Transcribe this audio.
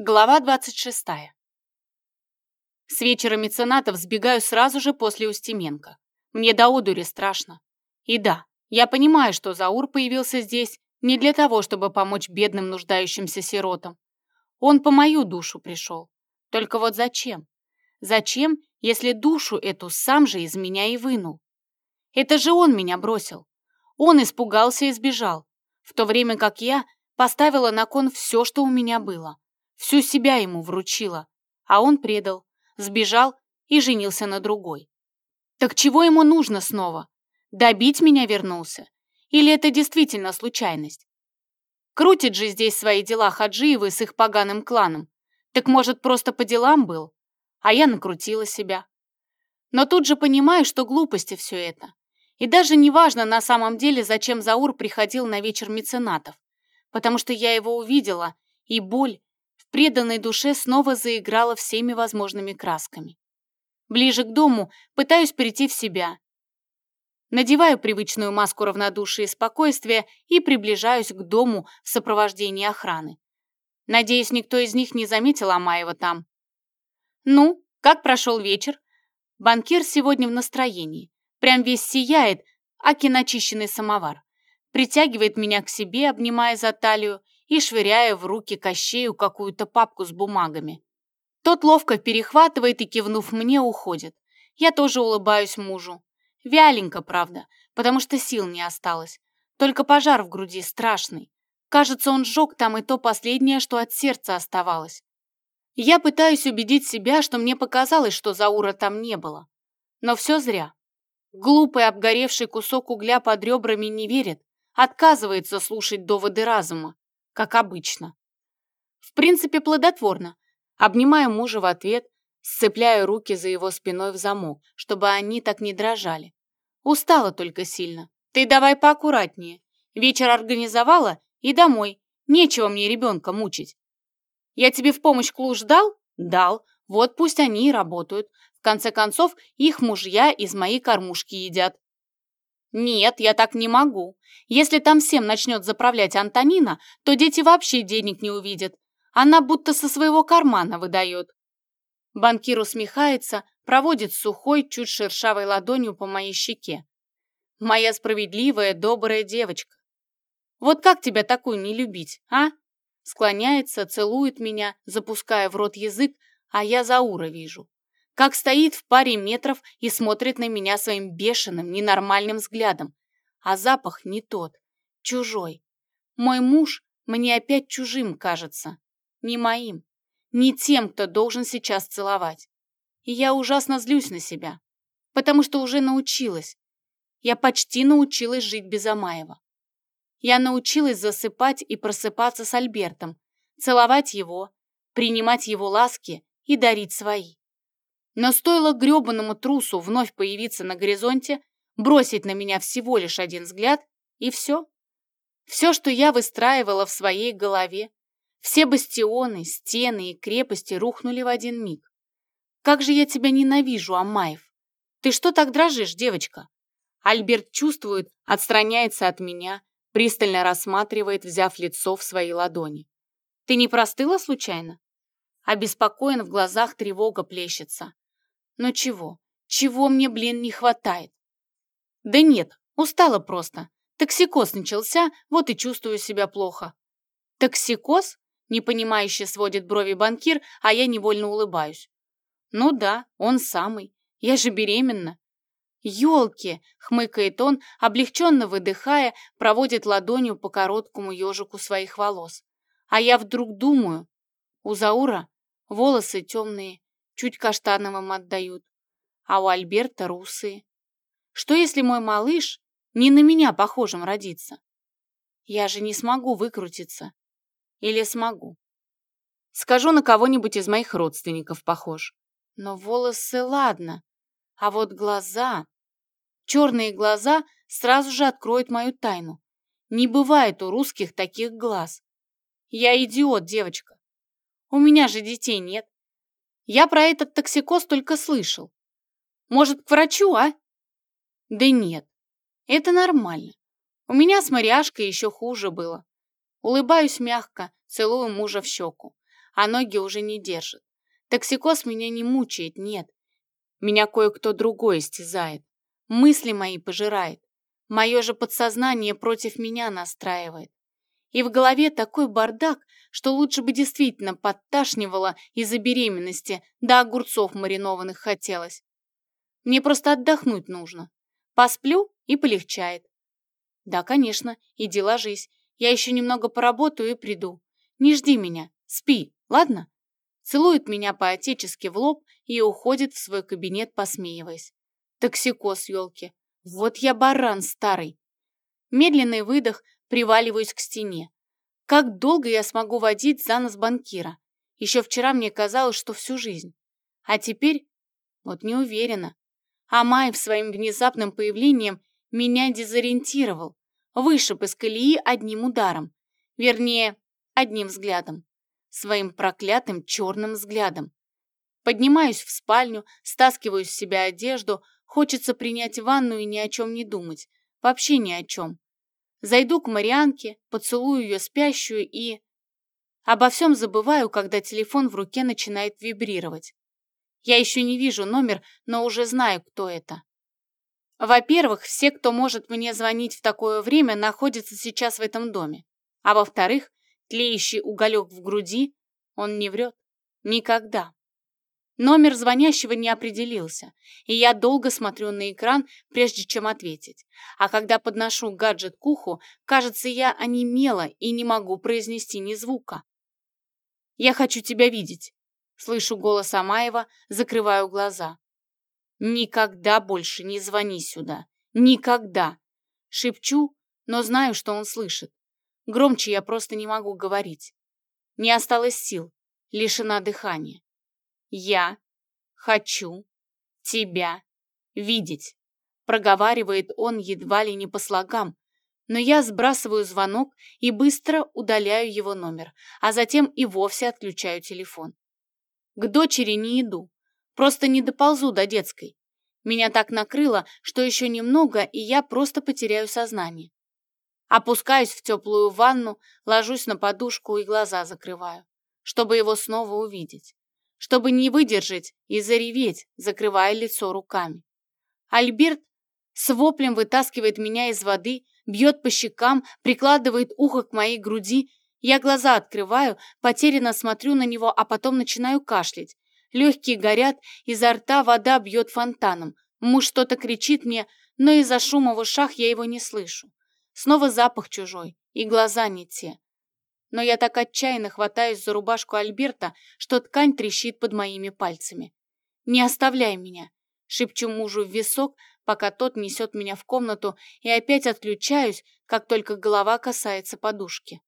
Глава 26. С вечера меценатов сбегаю сразу же после Устименко. Мне до одури страшно. И да, я понимаю, что Заур появился здесь не для того, чтобы помочь бедным нуждающимся сиротам. Он по мою душу пришел. Только вот зачем? Зачем, если душу эту сам же из меня и вынул? Это же он меня бросил. Он испугался и сбежал, в то время как я поставила на кон все, что у меня было. Всю себя ему вручила, а он предал, сбежал и женился на другой. Так чего ему нужно снова? Добить меня вернулся? Или это действительно случайность? Крутит же здесь свои дела Хаджиевы с их поганым кланом. Так может, просто по делам был? А я накрутила себя. Но тут же понимаю, что глупости все это. И даже не важно на самом деле, зачем Заур приходил на вечер меценатов. Потому что я его увидела, и боль, в преданной душе снова заиграла всеми возможными красками. Ближе к дому пытаюсь прийти в себя. Надеваю привычную маску равнодушия и спокойствия и приближаюсь к дому в сопровождении охраны. Надеюсь, никто из них не заметил Амаева там. «Ну, как прошел вечер?» Банкир сегодня в настроении. Прям весь сияет, аки начищенный самовар. Притягивает меня к себе, обнимая за талию, и швыряя в руки Кощею какую-то папку с бумагами. Тот ловко перехватывает и, кивнув мне, уходит. Я тоже улыбаюсь мужу. Вяленько, правда, потому что сил не осталось. Только пожар в груди страшный. Кажется, он сжег там и то последнее, что от сердца оставалось. Я пытаюсь убедить себя, что мне показалось, что Заура там не было. Но все зря. Глупый обгоревший кусок угля под ребрами не верит, отказывается слушать доводы разума как обычно. В принципе, плодотворно. Обнимаю мужа в ответ, сцепляю руки за его спиной в замок, чтобы они так не дрожали. Устала только сильно. Ты давай поаккуратнее. Вечер организовала и домой. Нечего мне ребенка мучить. Я тебе в помощь клуш дал? Дал. Вот пусть они и работают. В конце концов, их мужья из моей кормушки едят. Нет, я так не могу. Если там всем начнет заправлять Антонина, то дети вообще денег не увидят. Она будто со своего кармана выдает. Банкир усмехается, проводит сухой, чуть шершавой ладонью по моей щеке. Моя справедливая, добрая девочка. Вот как тебя такую не любить, а? Склоняется, целует меня, запуская в рот язык, а я Заура вижу как стоит в паре метров и смотрит на меня своим бешеным, ненормальным взглядом. А запах не тот, чужой. Мой муж мне опять чужим кажется, не моим, не тем, кто должен сейчас целовать. И я ужасно злюсь на себя, потому что уже научилась. Я почти научилась жить без Амаева. Я научилась засыпать и просыпаться с Альбертом, целовать его, принимать его ласки и дарить свои. Но стоило грёбаному трусу вновь появиться на горизонте, бросить на меня всего лишь один взгляд, и все. Все, что я выстраивала в своей голове, все бастионы, стены и крепости рухнули в один миг. Как же я тебя ненавижу, Амаев! Ты что так дрожишь, девочка? Альберт чувствует, отстраняется от меня, пристально рассматривает, взяв лицо в свои ладони. Ты не простыла случайно? Обеспокоен в глазах тревога плещется. Но чего? Чего мне, блин, не хватает? Да нет, устала просто. Токсикоз начался, вот и чувствую себя плохо. Токсикоз? Непонимающе сводит брови банкир, а я невольно улыбаюсь. Ну да, он самый. Я же беременна. «Елки!» — хмыкает он, облегченно выдыхая, проводит ладонью по короткому ежику своих волос. А я вдруг думаю, у Заура волосы темные, чуть каштановым отдают, а у Альберта русые. Что если мой малыш не на меня похожим родится? Я же не смогу выкрутиться. Или смогу? Скажу, на кого-нибудь из моих родственников похож. Но волосы ладно, а вот глаза... Черные глаза сразу же откроют мою тайну. Не бывает у русских таких глаз. Я идиот, девочка. У меня же детей нет. Я про этот токсикоз только слышал. Может, к врачу, а? Да нет, это нормально. У меня с Мариашкой еще хуже было. Улыбаюсь мягко, целую мужа в щеку. а ноги уже не держат. Токсикоз меня не мучает, нет. Меня кое-кто другой истязает. Мысли мои пожирает. Мое же подсознание против меня настраивает. И в голове такой бардак, что лучше бы действительно подташнивало из-за беременности, да огурцов маринованных хотелось. Мне просто отдохнуть нужно. Посплю и полегчает. Да, конечно, иди ложись. Я еще немного поработаю и приду. Не жди меня, спи, ладно? Целует меня по-отечески в лоб и уходит в свой кабинет, посмеиваясь. Токсикоз, елки. Вот я баран старый. Медленный выдох, приваливаюсь к стене. Как долго я смогу водить за нос банкира? Еще вчера мне казалось, что всю жизнь. А теперь вот не уверена. А Майв своим внезапным появлением меня дезориентировал, вышиб из колеи одним ударом. Вернее, одним взглядом. Своим проклятым черным взглядом. Поднимаюсь в спальню, стаскиваю с себя одежду, хочется принять ванну и ни о чем не думать. Вообще ни о чем. Зайду к Марианке, поцелую ее спящую и... Обо всем забываю, когда телефон в руке начинает вибрировать. Я еще не вижу номер, но уже знаю, кто это. Во-первых, все, кто может мне звонить в такое время, находятся сейчас в этом доме. А во-вторых, тлеющий уголек в груди, он не врет. Никогда. Номер звонящего не определился, и я долго смотрю на экран, прежде чем ответить. А когда подношу гаджет к уху, кажется, я онемела и не могу произнести ни звука. «Я хочу тебя видеть», — слышу голос Амаева, закрываю глаза. «Никогда больше не звони сюда. Никогда!» Шепчу, но знаю, что он слышит. Громче я просто не могу говорить. Не осталось сил, лишена дыхания. «Я хочу тебя видеть», проговаривает он едва ли не по слогам, но я сбрасываю звонок и быстро удаляю его номер, а затем и вовсе отключаю телефон. К дочери не иду, просто не доползу до детской. Меня так накрыло, что еще немного, и я просто потеряю сознание. Опускаюсь в теплую ванну, ложусь на подушку и глаза закрываю, чтобы его снова увидеть чтобы не выдержать и зареветь, закрывая лицо руками. Альберт с воплем вытаскивает меня из воды, бьет по щекам, прикладывает ухо к моей груди. Я глаза открываю, потерянно смотрю на него, а потом начинаю кашлять. Легкие горят, изо рта вода бьет фонтаном. Муж что-то кричит мне, но из-за шума в ушах я его не слышу. Снова запах чужой, и глаза не те но я так отчаянно хватаюсь за рубашку Альберта, что ткань трещит под моими пальцами. «Не оставляй меня!» — шепчу мужу в висок, пока тот несет меня в комнату, и опять отключаюсь, как только голова касается подушки.